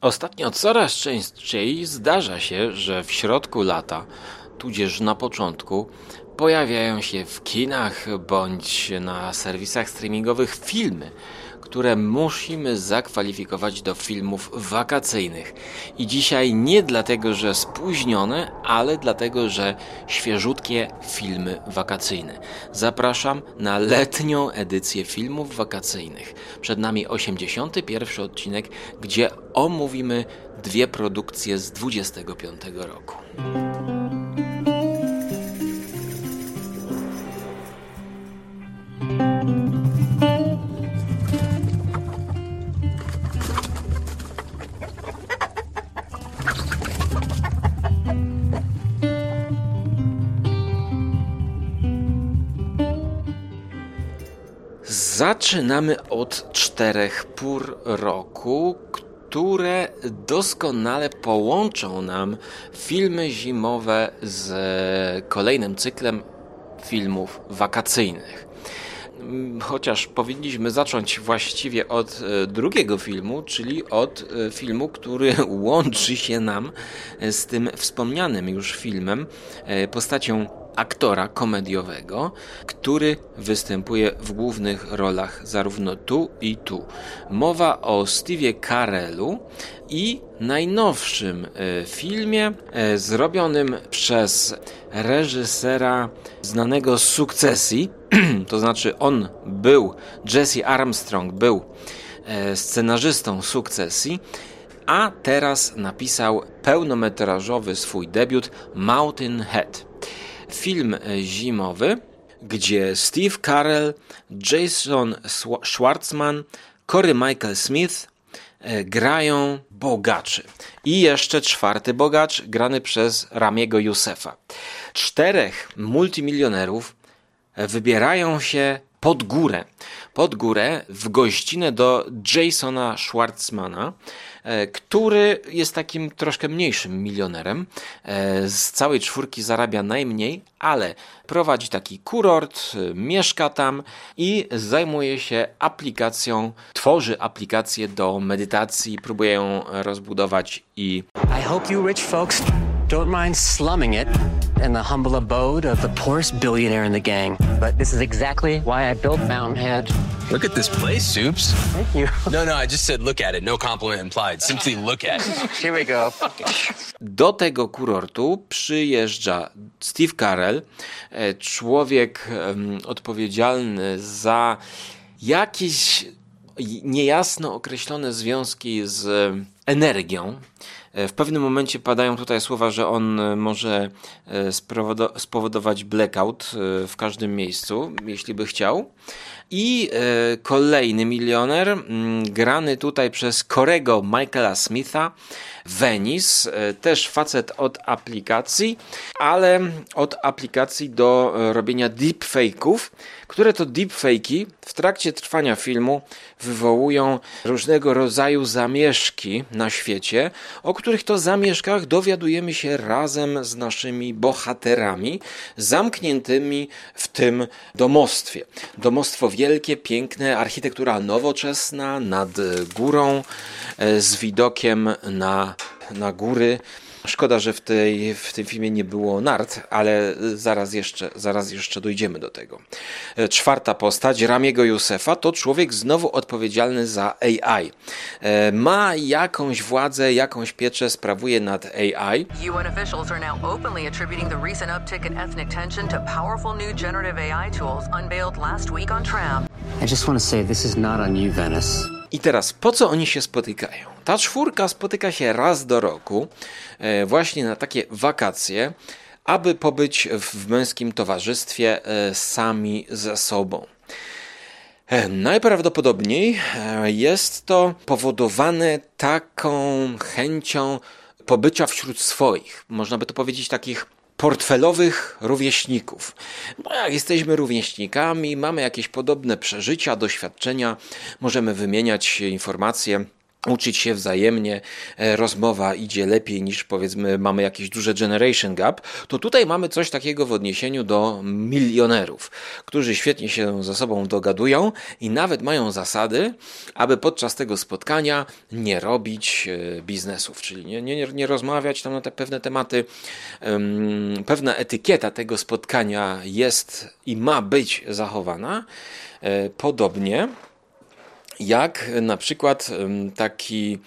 Ostatnio coraz częściej zdarza się, że w środku lata, tudzież na początku, pojawiają się w kinach bądź na serwisach streamingowych filmy, które musimy zakwalifikować do filmów wakacyjnych. I dzisiaj nie dlatego, że spóźnione, ale dlatego, że świeżutkie filmy wakacyjne. Zapraszam na letnią edycję filmów wakacyjnych. Przed nami 81 odcinek, gdzie omówimy dwie produkcje z 25 roku. Zaczynamy od czterech pór roku, które doskonale połączą nam filmy zimowe z kolejnym cyklem filmów wakacyjnych. Chociaż powinniśmy zacząć właściwie od e, drugiego filmu, czyli od e, filmu, który łączy się nam z tym wspomnianym już filmem, e, postacią aktora komediowego, który występuje w głównych rolach zarówno tu i tu. Mowa o Steve Carellu i najnowszym e, filmie e, zrobionym przez reżysera znanego z sukcesji, to znaczy on był, Jesse Armstrong był e, scenarzystą sukcesji, a teraz napisał pełnometrażowy swój debiut Mountain Head film zimowy, gdzie Steve Carell, Jason Schwartzman, Corey Michael Smith e, grają bogaczy. I jeszcze czwarty bogacz, grany przez Ramiego Józefa. Czterech multimilionerów wybierają się pod górę. Pod górę w gościnę do Jasona Schwartzmana, e, który jest takim troszkę mniejszym milionerem. E, z całej czwórki zarabia najmniej, ale prowadzi taki kurort, e, mieszka tam i zajmuje się aplikacją, tworzy aplikację do medytacji, próbuje ją rozbudować i. I hope you rich folks don't mind slumming it in the humble abode of the poorest billionaire in the gang. But this is exactly why I built Mountainhead. Look at this place, Soups. Thank you. No, no, I just said look at it. No compliment implied. Simply look at it. Here we go. Do tego kurortu przyjeżdża Steve Carell, e, człowiek um, odpowiedzialny za jakieś niejasno określone związki z energią. E, w pewnym momencie padają tutaj słowa, że on e, może e, spowodować blackout w każdym miejscu, jeśli by chciał. I kolejny milioner, grany tutaj przez Korego Michaela Smitha, Venice, też facet od aplikacji, ale od aplikacji do robienia deepfake'ów, które to deepfake'i w trakcie trwania filmu wywołują różnego rodzaju zamieszki na świecie, o których to zamieszkach dowiadujemy się razem z naszymi bohaterami zamkniętymi w tym domostwie. Domostwo wielkie, piękne, architektura nowoczesna nad górą e, z widokiem na, na góry Szkoda, że w, tej, w tym filmie nie było nart, ale zaraz jeszcze, zaraz jeszcze dojdziemy do tego. E, czwarta postać, Ramiego Józefa, to człowiek znowu odpowiedzialny za AI. E, ma jakąś władzę, jakąś pieczę sprawuje nad AI. UN officials are now openly attributing the recent uptick in ethnic tension to powerful new generative AI tools unveiled last week on Tram. I just want to say this is not on you, Venice. I teraz, po co oni się spotykają? Ta czwórka spotyka się raz do roku, e, właśnie na takie wakacje, aby pobyć w męskim towarzystwie e, sami ze sobą. E, najprawdopodobniej jest to powodowane taką chęcią pobycia wśród swoich, można by to powiedzieć takich portfelowych rówieśników. Bo jak jesteśmy rówieśnikami, mamy jakieś podobne przeżycia, doświadczenia, możemy wymieniać informacje uczyć się wzajemnie, e, rozmowa idzie lepiej niż powiedzmy mamy jakieś duże generation gap, to tutaj mamy coś takiego w odniesieniu do milionerów, którzy świetnie się ze sobą dogadują i nawet mają zasady, aby podczas tego spotkania nie robić e, biznesów, czyli nie, nie, nie rozmawiać tam na te pewne tematy. Pewna etykieta tego spotkania jest i ma być zachowana. E, podobnie jak na przykład taki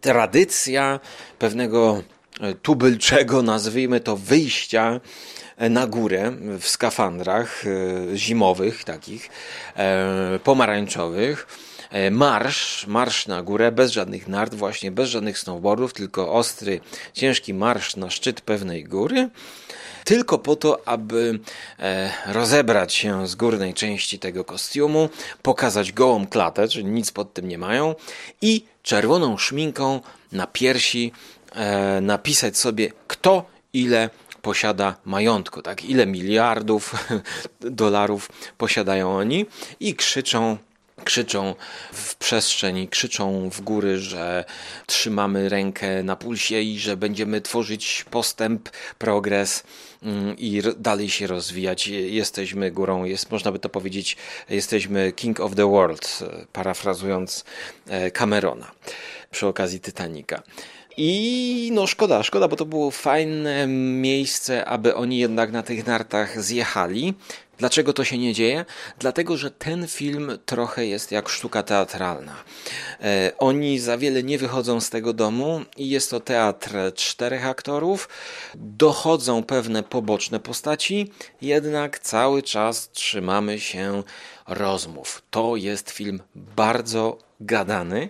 tradycja pewnego e, tubylczego, nazwijmy to, wyjścia e, na górę w skafandrach e, zimowych, takich pomarańczowych. Marsz, marsz na górę, bez żadnych nart, właśnie bez żadnych snowboardów, tylko ostry, ciężki marsz na szczyt pewnej góry tylko po to, aby e, rozebrać się z górnej części tego kostiumu, pokazać gołą klatę, czyli nic pod tym nie mają, i czerwoną szminką na piersi e, napisać sobie, kto ile posiada majątku, tak? Ile miliardów dolarów posiadają oni i krzyczą krzyczą w przestrzeń, krzyczą w góry, że trzymamy rękę na pulsie i że będziemy tworzyć postęp, progres mm, i dalej się rozwijać. Jesteśmy górą, jest, można by to powiedzieć, jesteśmy king of the world, parafrazując e, Camerona przy okazji Titanica. I no szkoda, szkoda, bo to było fajne miejsce, aby oni jednak na tych nartach zjechali. Dlaczego to się nie dzieje? Dlatego, że ten film trochę jest jak sztuka teatralna. E, oni za wiele nie wychodzą z tego domu i jest to teatr czterech aktorów. Dochodzą pewne poboczne postaci, jednak cały czas trzymamy się rozmów. To jest film bardzo gadany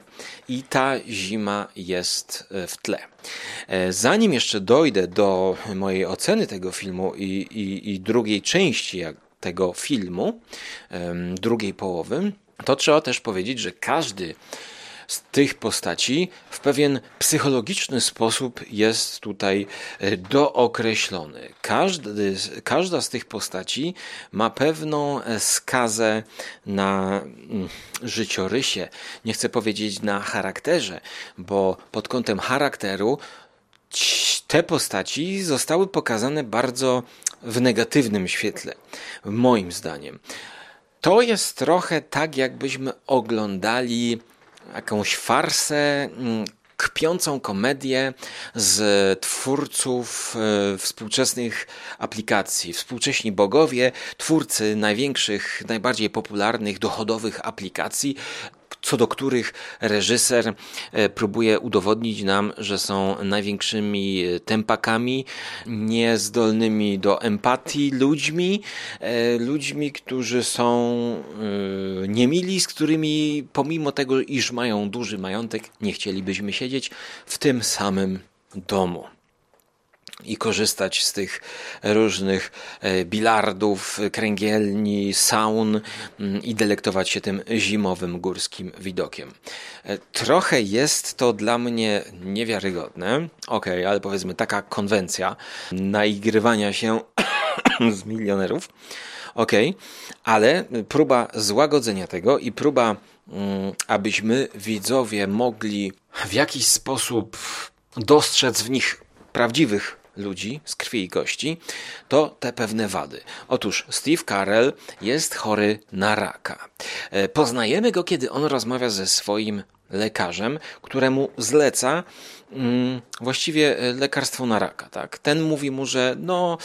i ta zima jest e, w tle. E, zanim jeszcze dojdę do mojej oceny tego filmu i, i, i drugiej części tego filmu, drugiej połowy, to trzeba też powiedzieć, że każdy z tych postaci w pewien psychologiczny sposób jest tutaj e, dookreślony. Każdy, każda z tych postaci ma pewną e, skazę na mm, życiorysie, nie chcę powiedzieć na charakterze, bo pod kątem charakteru te postaci zostały pokazane bardzo w negatywnym świetle, moim zdaniem. To jest trochę tak, jakbyśmy oglądali jakąś farsę, mm, kpiącą komedię z twórców e, współczesnych aplikacji. Współcześni bogowie, twórcy największych, najbardziej popularnych, dochodowych aplikacji, co do których reżyser e, próbuje udowodnić nam, że są największymi e, tempakami, niezdolnymi do empatii ludźmi, e, ludźmi, którzy są niemili, z którymi pomimo tego, iż mają duży majątek, nie chcielibyśmy siedzieć w tym samym domu i korzystać z tych różnych e, bilardów, kręgielni, saun mm, i delektować się tym zimowym górskim widokiem. E, trochę jest to dla mnie niewiarygodne, ok, ale powiedzmy taka konwencja naigrywania się z milionerów, ok, ale próba złagodzenia tego i próba, mm, abyśmy widzowie mogli w jakiś sposób dostrzec w nich prawdziwych ludzi z krwi i kości, to te pewne wady. Otóż Steve Carell jest chory na raka. E, poznajemy go, kiedy on rozmawia ze swoim lekarzem, któremu zleca mm, właściwie e, lekarstwo na raka. Tak? Ten mówi mu, że no,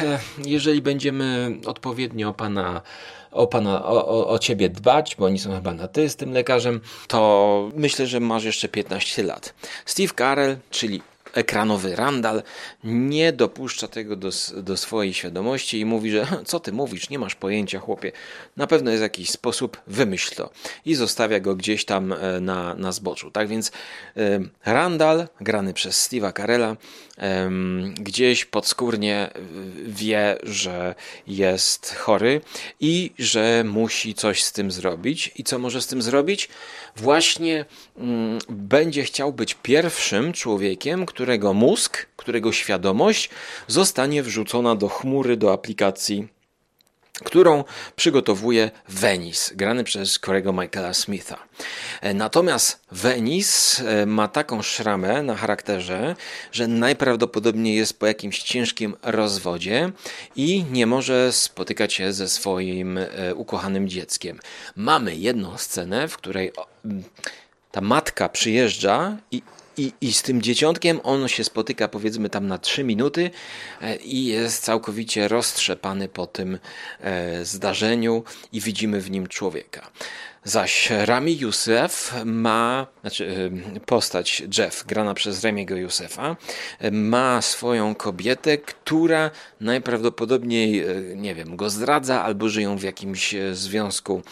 e, jeżeli będziemy odpowiednio pana o pana, o, o, ciebie dbać, bo oni są chyba na ty z tym lekarzem, to myślę, że masz jeszcze 15 lat. Steve Carell, czyli ekranowy Randall nie dopuszcza tego do, do swojej świadomości i mówi, że co ty mówisz, nie masz pojęcia chłopie, na pewno jest jakiś sposób, wymyśl to i zostawia go gdzieś tam e, na, na zboczu. Tak więc e, Randall, grany przez Steve'a Carella, gdzieś podskórnie wie, że jest chory i że musi coś z tym zrobić. I co może z tym zrobić? Właśnie będzie chciał być pierwszym człowiekiem, którego mózg, którego świadomość zostanie wrzucona do chmury, do aplikacji którą przygotowuje Venice, grany przez Corego Michaela Smitha. E, natomiast Venice e, ma taką szramę na charakterze, że najprawdopodobniej jest po jakimś ciężkim rozwodzie i nie może spotykać się ze swoim e, ukochanym dzieckiem. Mamy jedną scenę, w której ta matka przyjeżdża i i, I z tym dzieciątkiem on się spotyka powiedzmy tam na 3 minuty e, i jest całkowicie roztrzepany po tym e, zdarzeniu i widzimy w nim człowieka. Zaś Rami Youssef ma, znaczy e, postać Jeff, grana przez Remiego Yousefa, ma swoją kobietę, która najprawdopodobniej, nie wiem, go zdradza albo żyją w jakimś związku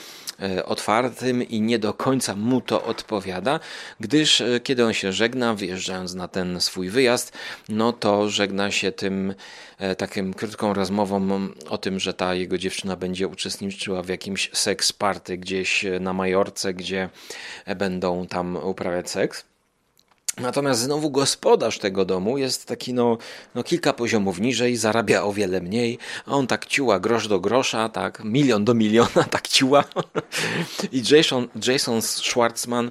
otwartym i nie do końca mu to odpowiada, gdyż e, kiedy on się żegna, wyjeżdżając na ten swój wyjazd, no to żegna się tym e, takim krótką rozmową o tym, że ta jego dziewczyna będzie uczestniczyła w jakimś seks party gdzieś na Majorce, gdzie będą tam uprawiać seks. Natomiast znowu gospodarz tego domu jest taki no, no kilka poziomów niżej, zarabia o wiele mniej, a on tak ciła grosz do grosza, tak milion do miliona, tak ciła. I Jason, Jason Schwartzman,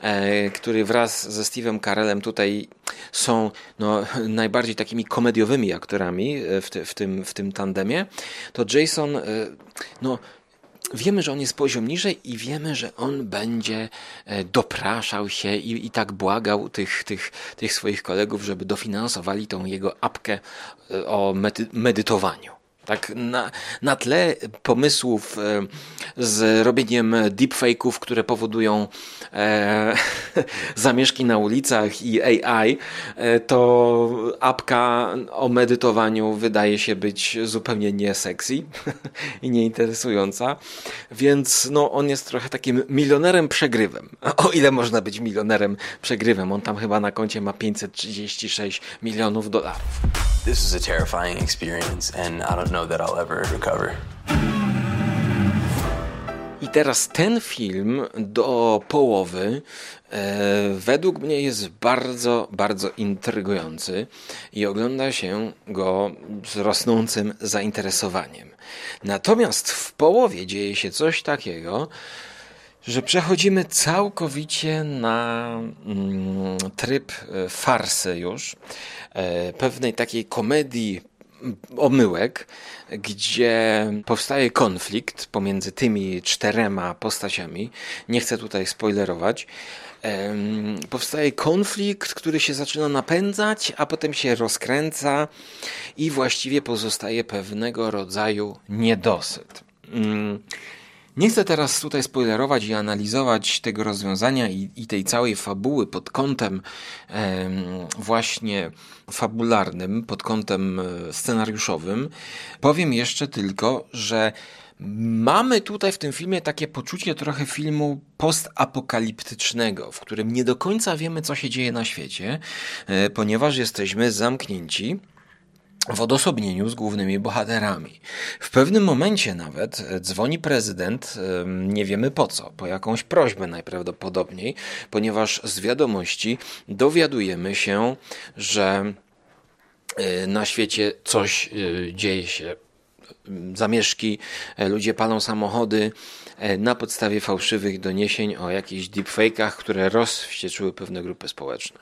e, który wraz ze Steve'em Carellem tutaj są no, najbardziej takimi komediowymi aktorami e, w, w, tym, w tym tandemie, to Jason e, no, wiemy, że on jest poziom niżej i wiemy, że on będzie e, dopraszał się i, i tak błagał tych, tych, tych swoich kolegów, żeby dofinansowali tą jego apkę e, o medytowaniu. Tak na, na tle pomysłów e, z robieniem deepfake'ów, które powodują e, zamieszki na ulicach i AI, e, to apka o medytowaniu wydaje się być zupełnie nie sexy i nieinteresująca, więc no, on jest trochę takim milionerem przegrywem. O ile można być milionerem przegrywem? On tam chyba na koncie ma 536 milionów dolarów. This is a terrifying experience and I don't know that I'll ever recover. I teraz ten film do połowy e, według mnie jest bardzo, bardzo intrygujący i ogląda się go z rosnącym zainteresowaniem. Natomiast w połowie dzieje się coś takiego, że przechodzimy całkowicie na mm, tryb e, farsy już, e, pewnej takiej komedii omyłek, gdzie powstaje konflikt pomiędzy tymi czterema postaciami. Nie chcę tutaj spoilerować. Powstaje konflikt, który się zaczyna napędzać, a potem się rozkręca i właściwie pozostaje pewnego rodzaju niedosyt. Nie chcę teraz tutaj spoilerować i analizować tego rozwiązania i, i tej całej fabuły pod kątem e, właśnie fabularnym, pod kątem e, scenariuszowym. Powiem jeszcze tylko, że Mamy tutaj w tym filmie takie poczucie trochę filmu postapokaliptycznego, w którym nie do końca wiemy, co się dzieje na świecie, e, ponieważ jesteśmy zamknięci w odosobnieniu z głównymi bohaterami. W pewnym momencie nawet e, dzwoni prezydent, nie wiemy po co, po jakąś prośbę najprawdopodobniej, ponieważ z wiadomości dowiadujemy się, że e, na świecie coś e, dzieje się. Zamieszki, ludzie palą samochody na podstawie fałszywych doniesień o jakichś deepfake'ach, które rozwścieczyły pewne grupy społeczne.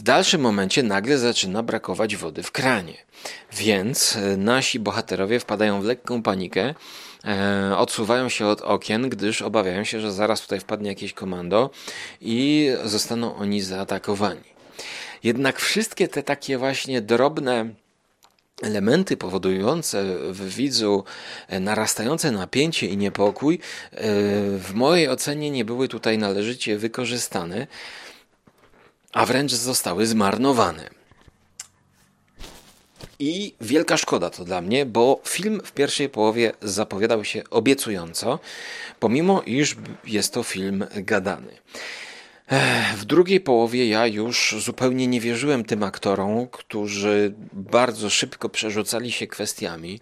W dalszym momencie nagle zaczyna brakować wody w kranie, więc e, nasi bohaterowie wpadają w lekką panikę, e, odsuwają się od okien, gdyż obawiają się, że zaraz tutaj wpadnie jakieś komando i zostaną oni zaatakowani. Jednak wszystkie te takie właśnie drobne elementy powodujące w widzu e, narastające napięcie i niepokój w mojej ocenie nie były tutaj należycie wykorzystane a wręcz zostały zmarnowane. I wielka szkoda to dla mnie, bo film w pierwszej połowie zapowiadał się obiecująco, pomimo iż jest to film gadany. W drugiej połowie ja już zupełnie nie wierzyłem tym aktorom, którzy bardzo szybko przerzucali się kwestiami.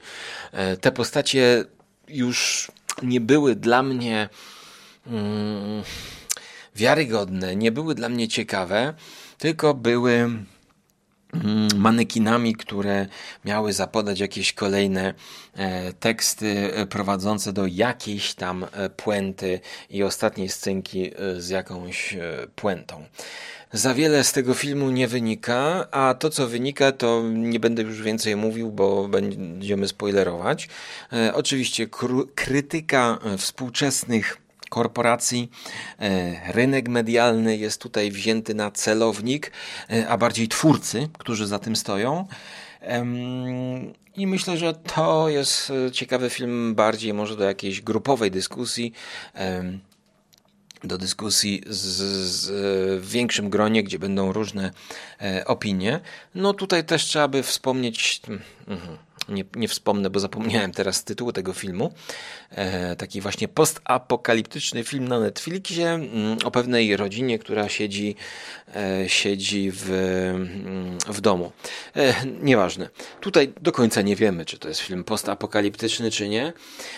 E, te postacie już nie były dla mnie. Hmm, wiarygodne, nie były dla mnie ciekawe, tylko były mm, manekinami, które miały zapodać jakieś kolejne e, teksty prowadzące do jakiejś tam puenty i ostatniej scenki z jakąś puentą. Za wiele z tego filmu nie wynika, a to co wynika, to nie będę już więcej mówił, bo będziemy spoilerować. E, oczywiście krytyka e, współczesnych korporacji, e, rynek medialny jest tutaj wzięty na celownik, e, a bardziej twórcy, którzy za tym stoją. I myślę, że to jest e, ciekawy film bardziej może do jakiejś grupowej dyskusji do dyskusji z, z, w większym gronie, gdzie będą różne e, opinie. No tutaj też trzeba by wspomnieć. Mm, nie, nie wspomnę, bo zapomniałem teraz tytułu tego filmu. E, taki właśnie postapokaliptyczny film na Netflixie mm, o pewnej rodzinie, która siedzi, e, siedzi w, mm, w domu. E, nieważne. Tutaj do końca nie wiemy, czy to jest film postapokaliptyczny, czy nie.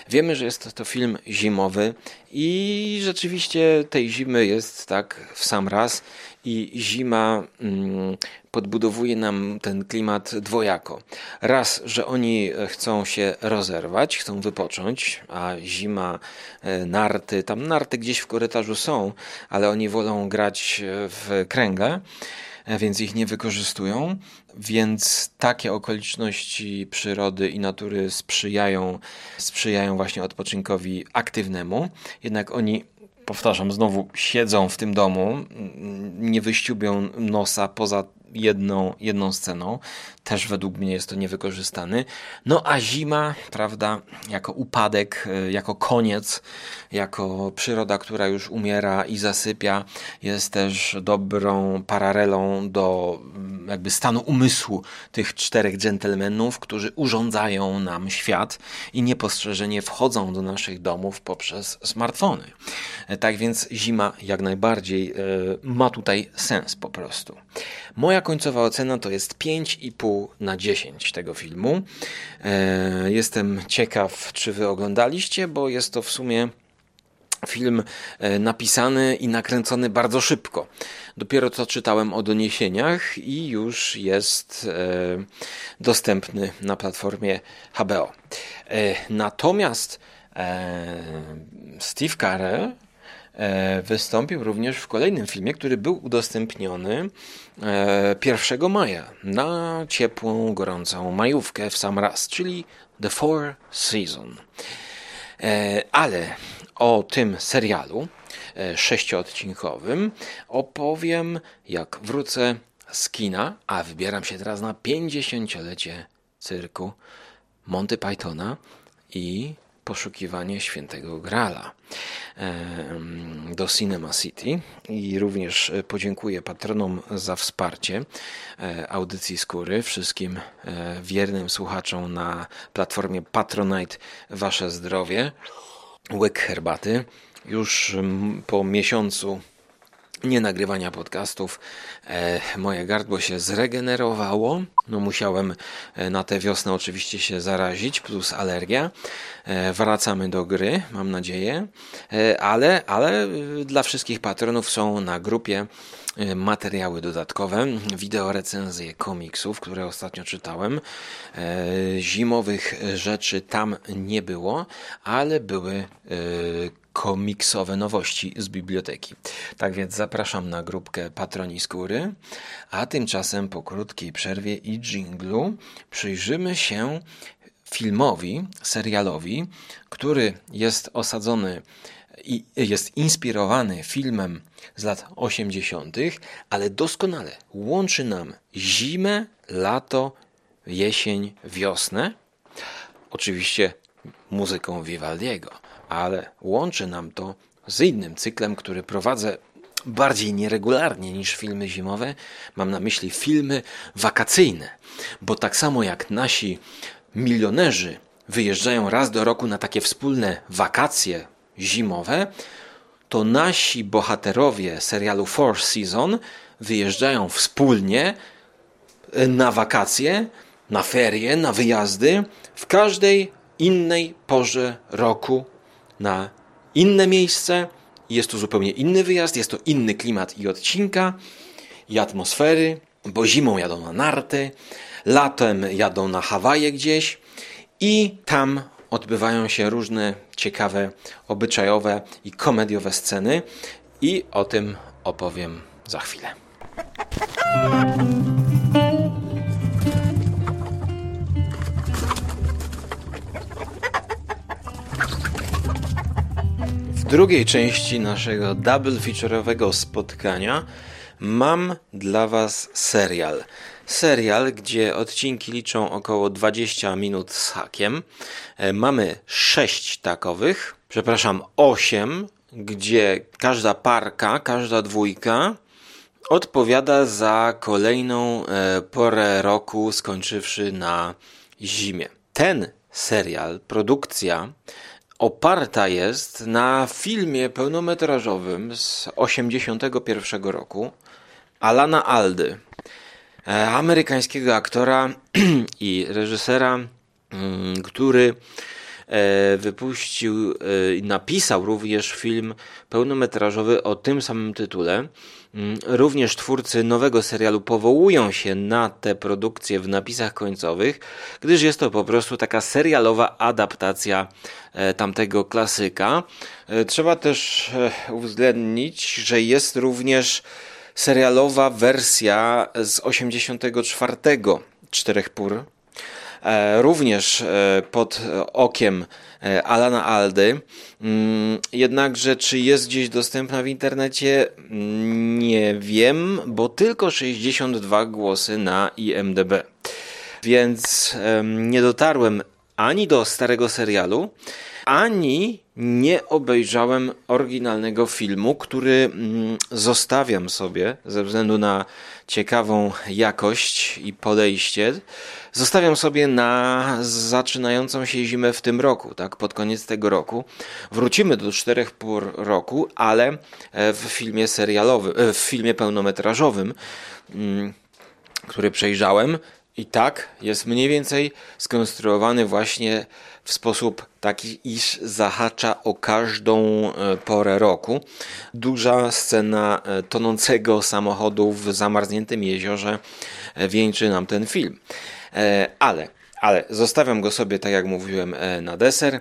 Wiemy, że jest to film zimowy i rzeczywiście tej zimy jest tak w sam raz i zima mm, podbudowuje nam ten klimat dwojako. Raz, że oni chcą się rozerwać, chcą wypocząć, a zima, e, narty, tam narty gdzieś w korytarzu są, ale oni wolą grać w kręgle więc ich nie wykorzystują, więc takie okoliczności przyrody i natury sprzyjają, sprzyjają właśnie odpoczynkowi aktywnemu. Jednak oni powtarzam, znowu siedzą w tym domu, nie wyściubią nosa poza jedną, jedną sceną. Też według mnie jest to niewykorzystany. No a zima, prawda, jako upadek, e, jako koniec, jako przyroda, która już umiera i zasypia, jest też dobrą paralelą do mm, jakby stanu umysłu tych czterech dżentelmenów, którzy urządzają nam świat i niepostrzeżenie wchodzą do naszych domów poprzez smartfony. E, tak więc zima jak najbardziej e, ma tutaj sens po prostu. Moja końcowa ocena to jest 5,5 na 10 tego filmu. E, jestem ciekaw, czy wy oglądaliście, bo jest to w sumie film e, napisany i nakręcony bardzo szybko. Dopiero co czytałem o doniesieniach i już jest e, dostępny na platformie HBO. Natomiast Steve Carell wystąpił również w kolejnym filmie, który był udostępniony 1 e, maja na ciepłą, gorącą majówkę w sam raz, czyli The Four Season. E, ale o tym serialu sześcioodcinkowym opowiem, jak wrócę z kina, a wybieram się teraz na 50-lecie cyrku Monty Pythona i poszukiwanie świętego Grala do Cinema City i również e, podziękuję patronom za wsparcie e, audycji Skóry, wszystkim e, wiernym słuchaczom na platformie Patronite Wasze Zdrowie, łyk herbaty. Już po miesiącu nie nagrywania podcastów e, moje gardło się zregenerowało. No musiałem e, na tę wiosnę oczywiście się zarazić, plus alergia. E, wracamy do gry, mam nadzieję, e, ale, ale e, dla wszystkich patronów są na grupie materiały dodatkowe, wideo recenzje komiksów, które ostatnio czytałem. Zimowych rzeczy tam nie było, ale były komiksowe nowości z biblioteki. Tak więc zapraszam na grupkę Patroni Skóry, a tymczasem po krótkiej przerwie i dżinglu przyjrzymy się filmowi, serialowi, który jest osadzony jest inspirowany filmem z lat 80., ale doskonale łączy nam zimę, lato, jesień, wiosnę. Oczywiście muzyką Vivaldiego ale łączy nam to z innym cyklem, który prowadzę bardziej nieregularnie niż filmy zimowe. Mam na myśli filmy wakacyjne, bo tak samo jak nasi milionerzy wyjeżdżają raz do roku na takie wspólne wakacje zimowe, to nasi bohaterowie serialu Four Season wyjeżdżają wspólnie na wakacje, na ferie, na wyjazdy w każdej innej porze roku na inne miejsce. Jest to zupełnie inny wyjazd, jest to inny klimat i odcinka, i atmosfery, bo zimą jadą na narty, latem jadą na Hawaje gdzieś i tam odbywają się różne ciekawe, obyczajowe i komediowe sceny i o tym opowiem za chwilę. W drugiej części naszego double feature'owego spotkania mam dla Was serial. Serial, gdzie odcinki liczą około 20 minut z hakiem. E, mamy 6 takowych, przepraszam, 8, gdzie każda parka, każda dwójka odpowiada za kolejną e, porę roku, skończywszy na zimie. Ten serial, produkcja oparta jest na filmie pełnometrażowym z 1981 roku Alana Aldy, amerykańskiego aktora i reżysera, mm, który e, wypuścił e, i napisał również film pełnometrażowy o tym samym tytule. Mm, również twórcy nowego serialu powołują się na te produkcje w napisach końcowych, gdyż jest to po prostu taka serialowa adaptacja tamtego klasyka. Trzeba też uwzględnić, że jest również serialowa wersja z 84 Czterech Pór. E, również e, pod okiem e, Alana Aldy. Mm, jednakże, czy jest gdzieś dostępna w internecie? Nie wiem, bo tylko 62 głosy na IMDb. Więc nie dotarłem ani do starego serialu, ani nie obejrzałem oryginalnego filmu, który mm, zostawiam sobie ze względu na ciekawą jakość i podejście. Zostawiam sobie na zaczynającą się zimę w tym roku, tak, pod koniec tego roku. Wrócimy do czterech pór roku, ale e, w filmie serialowym, e, w filmie pełnometrażowym, mm, który przejrzałem, i tak jest mniej więcej skonstruowany właśnie w sposób taki, iż zahacza o każdą e, porę roku. Duża scena e, tonącego samochodu w zamarzniętym jeziorze e, wieńczy nam ten film. Ale, ale zostawiam go sobie, tak jak mówiłem, na deser.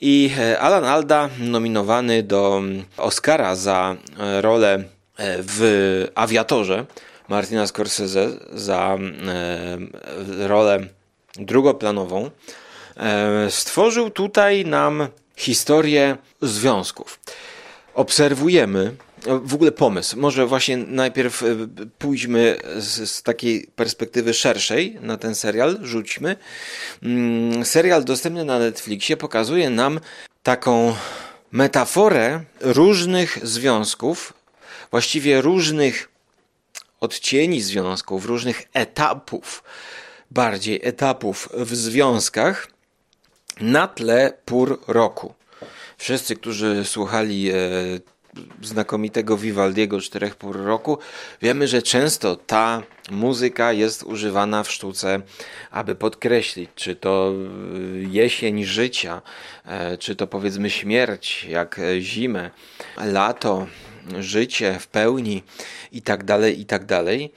I Alan Alda nominowany do mm, Oscara za rolę w Awiatorze Martina Scorsese za rolę drugoplanową E, stworzył tutaj nam historię związków. Obserwujemy w ogóle pomysł. Może właśnie najpierw e, pójdźmy z, z, takiej perspektywy szerszej na ten serial, rzućmy. Mm, serial dostępny na Netflixie pokazuje nam taką metaforę różnych związków, właściwie różnych odcieni związków, różnych etapów, bardziej etapów w związkach, na tle pór roku. Wszyscy, którzy słuchali e, znakomitego Vivaldiego Czterech Pór Roku, wiemy, że często ta muzyka jest używana w sztuce, aby podkreślić, czy to e, jesień życia, e, czy to powiedzmy śmierć, jak zimę, lato, życie w pełni i tak dalej, i tak dalej.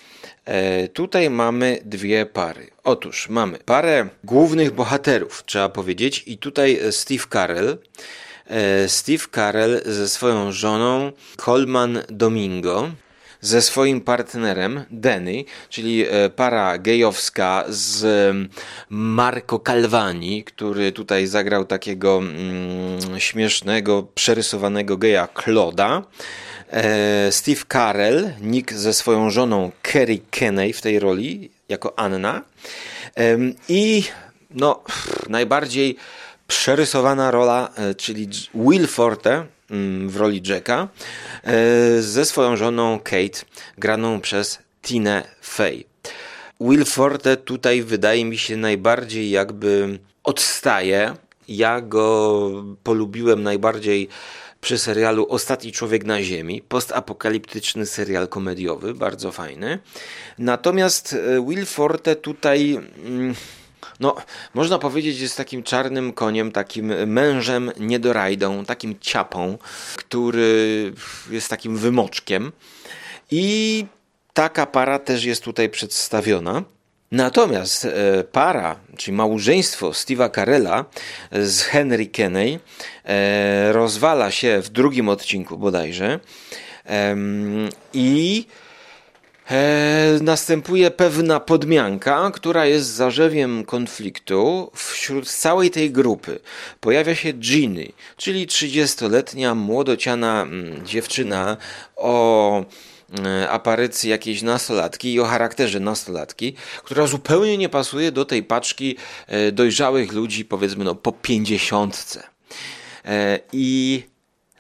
E, tutaj mamy dwie pary. Otóż mamy parę głównych bohaterów, trzeba powiedzieć, i tutaj Steve Carell. E, Steve Carell ze swoją żoną Coleman Domingo, ze swoim partnerem Denny, czyli e, para gejowska z Marco Calvani, który tutaj zagrał takiego mm, śmiesznego, przerysowanego geja Claude'a. E, Steve Carell, Nick ze swoją żoną Kerry Kenney w tej roli, jako Anna. I no, najbardziej przerysowana rola, e, czyli Will Forte mm, w roli Jacka, e, ze swoją żoną Kate, graną przez Tinę Fey. Will Forte tutaj wydaje mi się najbardziej jakby odstaje. Ja go polubiłem najbardziej przy serialu Ostatni Człowiek na Ziemi, postapokaliptyczny serial komediowy, bardzo fajny. Natomiast e, Will Forte tutaj. Mm, no, można powiedzieć, jest takim czarnym koniem, takim mężem niedorajdą, takim ciapą, który jest takim wymoczkiem. I taka para też jest tutaj przedstawiona. Natomiast e, para, czyli małżeństwo Steve'a Carella z Henry Kenney e, rozwala się w drugim odcinku bodajże i e, następuje pewna podmianka, która jest zarzewiem konfliktu wśród całej tej grupy. Pojawia się Ginny, czyli 30-letnia młodociana mm, dziewczyna o aparycji jakiejś nastolatki i o charakterze nastolatki, która zupełnie nie pasuje do tej paczki e, dojrzałych ludzi, powiedzmy no po pięćdziesiątce. E, I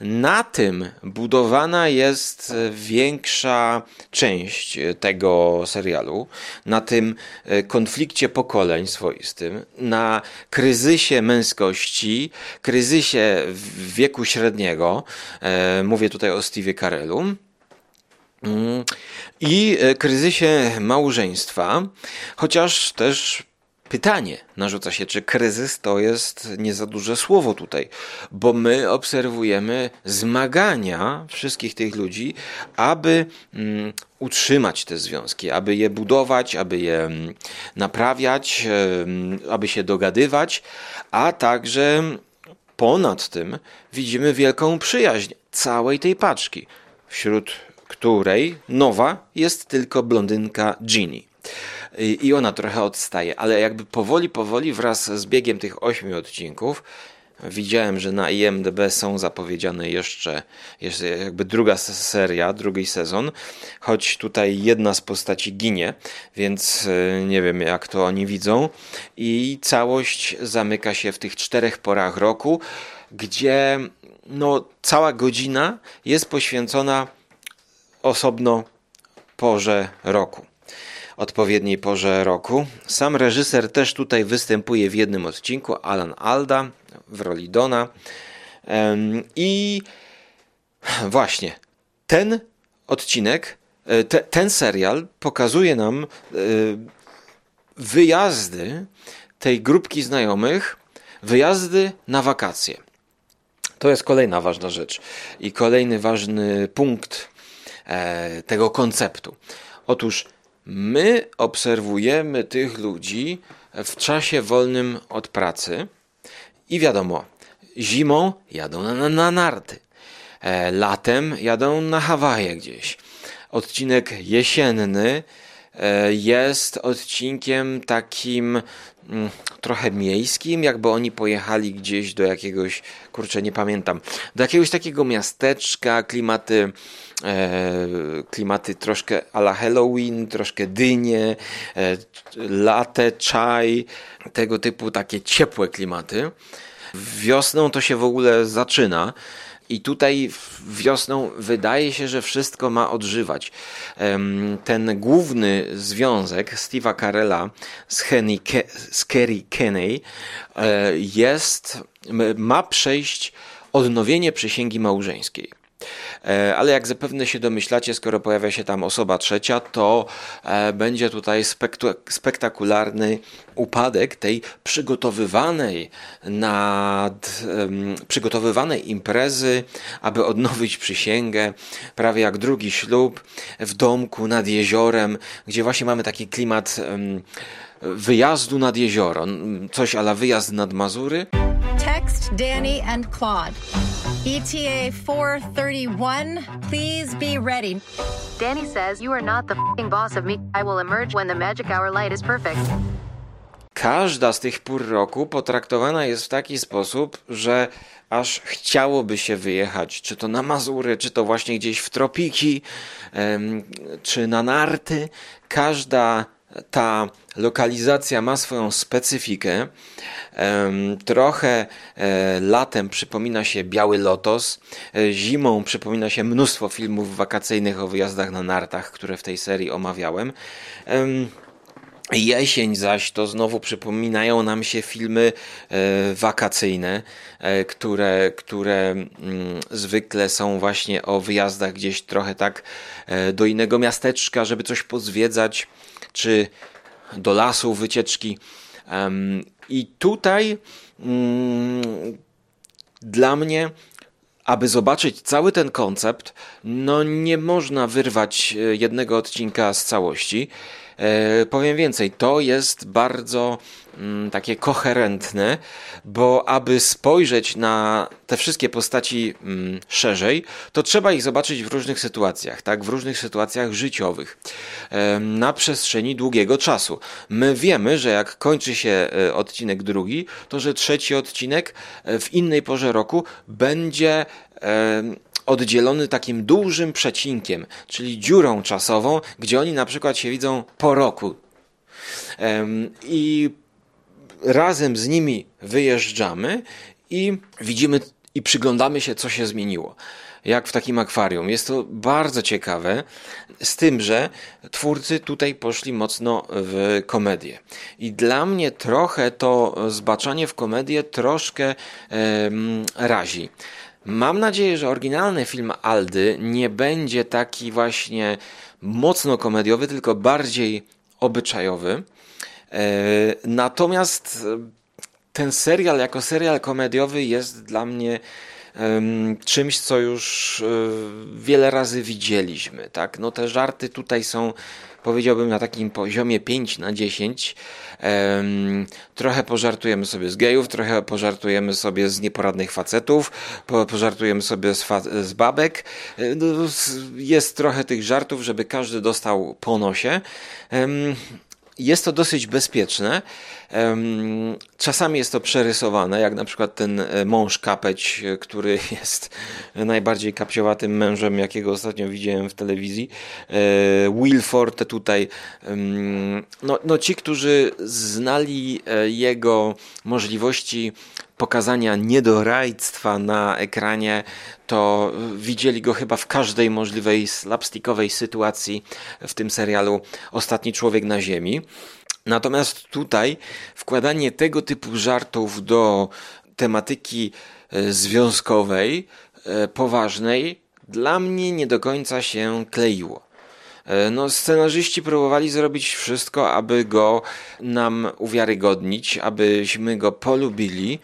na tym budowana jest większa część tego serialu, na tym konflikcie pokoleń swoistym, na kryzysie męskości, kryzysie wieku średniego. Mówię tutaj o Steve Carellu. I e, kryzysie małżeństwa, chociaż też pytanie narzuca się, czy kryzys to jest nie za duże słowo tutaj, bo my obserwujemy zmagania wszystkich tych ludzi, aby um, utrzymać te związki, aby je budować, aby je um, naprawiać, um, aby się dogadywać, a także ponad tym widzimy wielką przyjaźń całej tej paczki wśród której nowa jest tylko blondynka Ginny. I ona trochę odstaje, ale jakby powoli, powoli wraz z biegiem tych ośmiu odcinków Widziałem, że na IMDB są zapowiedziane jeszcze, jeszcze jakby druga seria, drugi sezon, choć tutaj jedna z postaci ginie, więc e, nie wiem jak to oni widzą. I całość zamyka się w tych czterech porach roku, gdzie no, cała godzina jest poświęcona osobno porze roku. Odpowiedniej porze roku. Sam reżyser też tutaj występuje w jednym odcinku, Alan Alda w roli Dona. I właśnie ten odcinek, e, te, ten serial pokazuje nam e, wyjazdy tej grupki znajomych, wyjazdy na wakacje. To jest kolejna ważna rzecz i kolejny ważny punkt tego konceptu. Otóż my obserwujemy tych ludzi w czasie wolnym od pracy i wiadomo, zimą jadą na, na narty, e, latem jadą na Hawaje gdzieś. Odcinek jesienny e, jest odcinkiem takim trochę miejskim, jakby oni pojechali gdzieś do jakiegoś, kurczę, nie pamiętam, do jakiegoś takiego miasteczka, klimaty E, klimaty troszkę ala Halloween, troszkę dynie, e, latte, czaj, tego typu takie ciepłe klimaty. Wiosną to się w ogóle zaczyna. I tutaj wiosną wydaje się, że wszystko ma odżywać. Ten główny związek Steve'a Carella z, Henny, z Kerry Kenney e, jest, ma przejść odnowienie przysięgi małżeńskiej. E, ale jak zapewne się domyślacie, skoro pojawia się tam osoba trzecia, to e, będzie tutaj spektakularny upadek tej przygotowywanej nad, przygotowywanej imprezy, aby odnowić przysięgę, prawie jak drugi ślub w domku nad jeziorem, gdzie właśnie mamy taki klimat wyjazdu nad jezioro, coś ala wyjazd nad Mazury. Text Danny and Claude. ETA 431, please be ready. Danny says you are not the boss of me. I will emerge when the magic hour light is perfect. Każda z tych pór roku potraktowana jest w taki sposób, że aż chciałoby się wyjechać, czy to na Mazury, czy to właśnie gdzieś w tropiki, czy na narty. Każda ta lokalizacja ma swoją specyfikę. Trochę e, latem przypomina się Biały Lotos, e, zimą przypomina się mnóstwo filmów wakacyjnych o wyjazdach na nartach, które w tej serii omawiałem. Jesień zaś to znowu przypominają nam się filmy e, wakacyjne, które, które mm, zwykle są właśnie o wyjazdach gdzieś trochę tak do innego miasteczka, żeby coś pozwiedzać, czy do lasu wycieczki. I tutaj mm, dla mnie aby zobaczyć cały ten koncept, no nie można wyrwać e, jednego odcinka z całości. E, powiem więcej, to jest bardzo mm, takie koherentne, bo aby spojrzeć na te wszystkie postaci mm, szerzej, to trzeba ich zobaczyć w różnych sytuacjach, tak? W różnych sytuacjach życiowych e, na przestrzeni długiego czasu. My wiemy, że jak kończy się e, odcinek drugi, to że trzeci odcinek w innej porze roku będzie oddzielony takim dużym przecinkiem, czyli dziurą czasową, gdzie oni na przykład się widzą po roku. I razem z nimi wyjeżdżamy i widzimy i przyglądamy się, co się zmieniło. Jak w takim akwarium. Jest to bardzo ciekawe, z tym, że twórcy tutaj poszli mocno w komedię. I dla mnie trochę to zbaczanie w komedię troszkę razi. Mam nadzieję, że oryginalny film Aldy nie będzie taki właśnie mocno komediowy, tylko bardziej obyczajowy. E, natomiast ten serial jako serial komediowy jest dla mnie czymś, co już e, wiele razy widzieliśmy. Tak? No te żarty tutaj są powiedziałbym na takim poziomie 5 na 10. trochę pożartujemy sobie z gejów, trochę pożartujemy sobie z nieporadnych facetów, pożartujemy sobie z, z babek. E, no, jest trochę tych żartów, żeby każdy dostał po nosie. Jest to dosyć bezpieczne. Czasami jest to przerysowane, jak na przykład ten e, mąż kapeć, e, który jest najbardziej kapciowatym mężem, jakiego ostatnio widziałem w telewizji. E, Wilford tutaj, no, no ci, którzy znali jego możliwości pokazania niedorajstwa na ekranie, to widzieli go chyba w każdej możliwej slapstickowej sytuacji w tym serialu Ostatni Człowiek na Ziemi. Natomiast tutaj wkładanie tego typu żartów do tematyki e, związkowej, e, poważnej, dla mnie nie do końca się kleiło. E, no, scenarzyści próbowali zrobić wszystko, aby go nam uwiarygodnić, abyśmy go polubili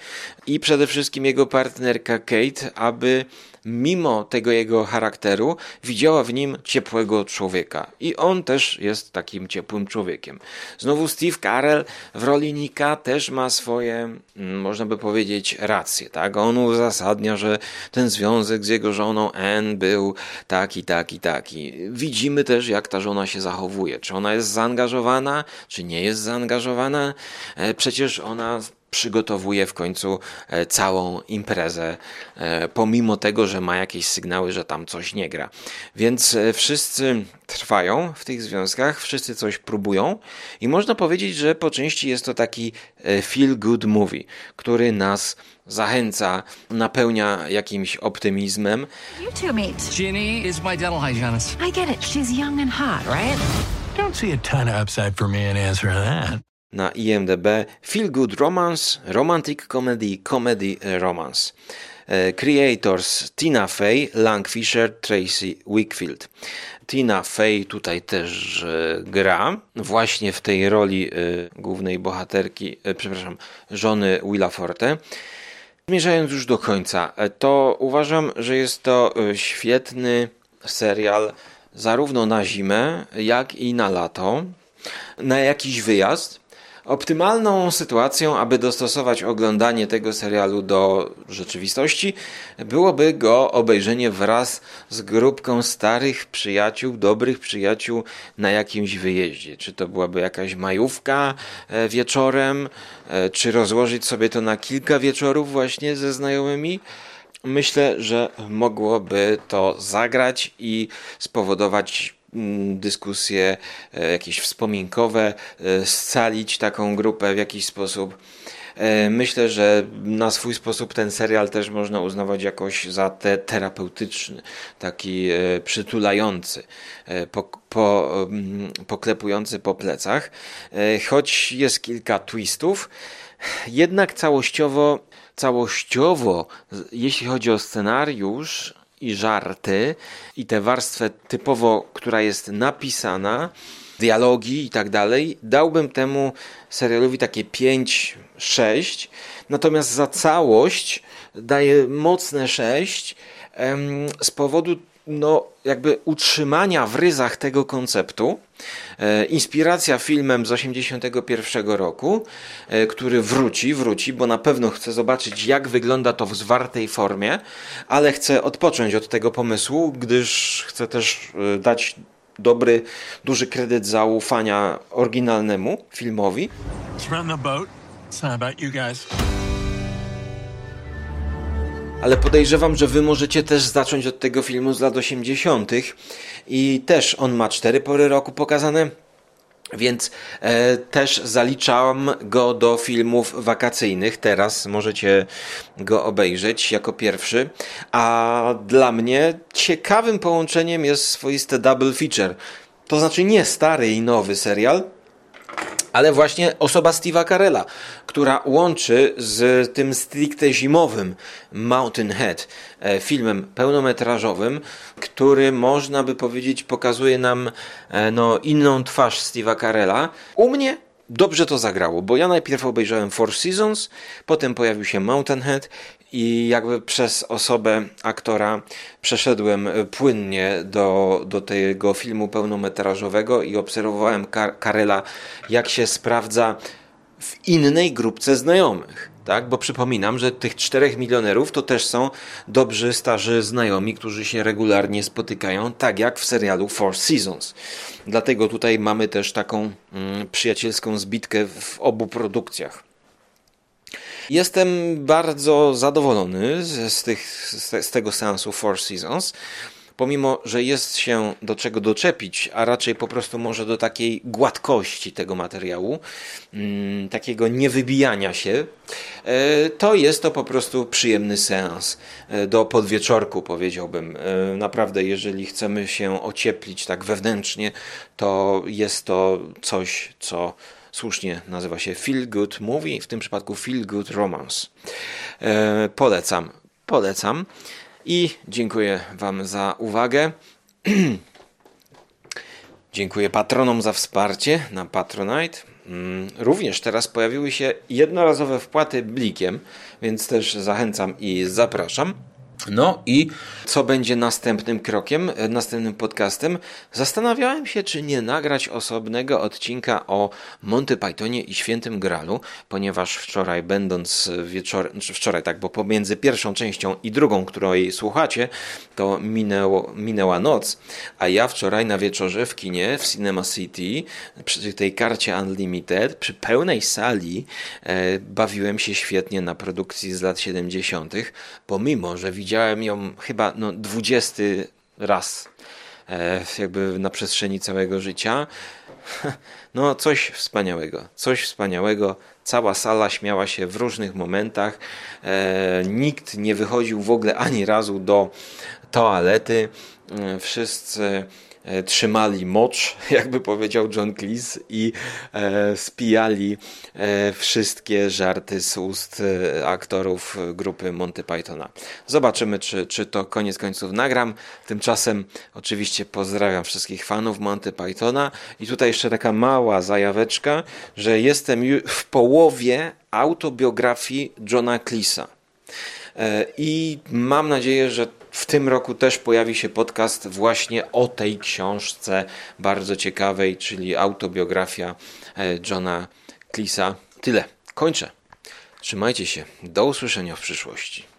i przede wszystkim jego partnerka Kate, aby mimo tego jego charakteru widziała w nim ciepłego człowieka. I on też jest takim ciepłym człowiekiem. Znowu Steve Carell w roli Nika też ma swoje, mm, można by powiedzieć, racje. Tak? On uzasadnia, że ten związek z jego żoną Anne był taki, taki, taki. Widzimy też, jak ta żona się zachowuje. Czy ona jest zaangażowana, czy nie jest zaangażowana. E, przecież ona przygotowuje w końcu e, całą imprezę, e, pomimo tego, że ma jakieś sygnały, że tam coś nie gra. Więc e, wszyscy trwają w tych związkach, wszyscy coś próbują i można powiedzieć, że po części jest to taki feel good movie, który nas zachęca, napełnia jakimś optymizmem. You two meet. Ginny is my dental hygienist. I get it. She's young and hot, right? Don't see a ton of upside for me in answering that na IMDb Feel Good Romance, Romantic Comedy, Comedy Romance. E, creators Tina Fey, Lang Fisher, Tracy Wickfield. Tina Fey tutaj też e, gra, właśnie w tej roli e, głównej bohaterki, przepraszam, żony Willa Forte. Zmierzając już do końca, to uważam, że jest to świetny serial zarówno na zimę, jak i na lato, na jakiś wyjazd. Optymalną sytuacją, aby dostosować oglądanie tego serialu do rzeczywistości, byłoby go obejrzenie wraz z grupką starych przyjaciół, dobrych przyjaciół na jakimś wyjeździe. Czy to byłaby jakaś majówka e, wieczorem, e, czy rozłożyć sobie to na kilka wieczorów właśnie ze znajomymi. Myślę, że mogłoby to zagrać i spowodować dyskusje e, jakieś wspominkowe, e, scalić taką grupę w jakiś sposób. E, myślę, że na swój sposób ten serial też można uznawać jakoś za te terapeutyczny, taki przytulający, po, po, mm, poklepujący po plecach. Choć jest kilka twistów, jednak całościowo, całościowo, jeśli chodzi o scenariusz, i żarty i tę warstwę typowo, która jest napisana, dialogi i tak dalej, dałbym temu serialowi takie 5-6. Natomiast za całość daję mocne 6 z powodu no, jakby utrzymania w ryzach tego konceptu. E, inspiracja filmem z 81 roku, e, który wróci, wróci, bo na pewno chcę zobaczyć, jak wygląda to w zwartej formie, ale chcę odpocząć od tego pomysłu, gdyż chcę też e, dać dobry, duży kredyt zaufania oryginalnemu filmowi. It's ale podejrzewam, że wy możecie też zacząć od tego filmu z lat 80. i też on ma cztery pory roku pokazane. Więc e, też zaliczam go do filmów wakacyjnych. Teraz możecie go obejrzeć jako pierwszy. A dla mnie ciekawym połączeniem jest swoiste double feature. To znaczy nie stary i nowy serial, ale właśnie osoba Steve'a Carella, która łączy z tym stricte zimowym Mountain Head, e, filmem pełnometrażowym, który można by powiedzieć pokazuje nam e, no, inną twarz Steve'a Carella. U mnie dobrze to zagrało, bo ja najpierw obejrzałem Four Seasons, potem pojawił się Mountain Head i jakby przez osobę aktora przeszedłem płynnie do, do tego filmu pełnometrażowego i obserwowałem Kar Karela, jak się sprawdza w innej grupce znajomych. Tak? Bo przypominam, że tych czterech milionerów to też są dobrzy, starzy znajomi, którzy się regularnie spotykają, tak jak w serialu Four Seasons. Dlatego tutaj mamy też taką mm, przyjacielską zbitkę w obu produkcjach. Jestem bardzo zadowolony z, z, tych, z, tego seansu Four Seasons pomimo, że jest się do czego doczepić, a raczej po prostu może do takiej gładkości tego materiału, mm, takiego niewybijania się, e, to jest to po prostu przyjemny seans e, do podwieczorku, powiedziałbym. E, naprawdę, jeżeli chcemy się ocieplić tak wewnętrznie, to jest to coś, co słusznie nazywa się Feel Good Movie, w tym przypadku Feel Good Romance. E, polecam, polecam i dziękuję Wam za uwagę. dziękuję patronom za wsparcie na Patronite. Mm, również teraz pojawiły się jednorazowe wpłaty blikiem, więc też zachęcam i zapraszam. No i co będzie następnym krokiem, e, następnym podcastem? Zastanawiałem się, czy nie nagrać osobnego odcinka o Monty Pythonie i Świętym Gralu, ponieważ wczoraj będąc wieczorem, wczoraj tak, bo pomiędzy pierwszą częścią i drugą, której słuchacie, to minęło, minęła noc, a ja wczoraj na wieczorze w kinie w Cinema City przy tej karcie Unlimited, przy pełnej sali e, bawiłem się świetnie na produkcji z lat 70., pomimo, że widziałem ją chyba no, 20 raz e, jakby na przestrzeni całego życia. No, coś wspaniałego, coś wspaniałego. Cała sala śmiała się w różnych momentach. E, nikt nie wychodził w ogóle ani razu do toalety. E, wszyscy E, trzymali mocz, jakby powiedział John Cleese, i e, spijali e, wszystkie żarty z ust e, aktorów grupy Monty Pythona. Zobaczymy, czy, czy to koniec końców nagram. Tymczasem oczywiście pozdrawiam wszystkich fanów Monty Pythona i tutaj jeszcze taka mała zajaweczka, że jestem w połowie autobiografii Johna Cleese'a. E, I mam nadzieję, że w tym roku też pojawi się podcast właśnie o tej książce bardzo ciekawej, czyli autobiografia e, Johna Cleesa. Tyle. Kończę. Trzymajcie się. Do usłyszenia w przyszłości.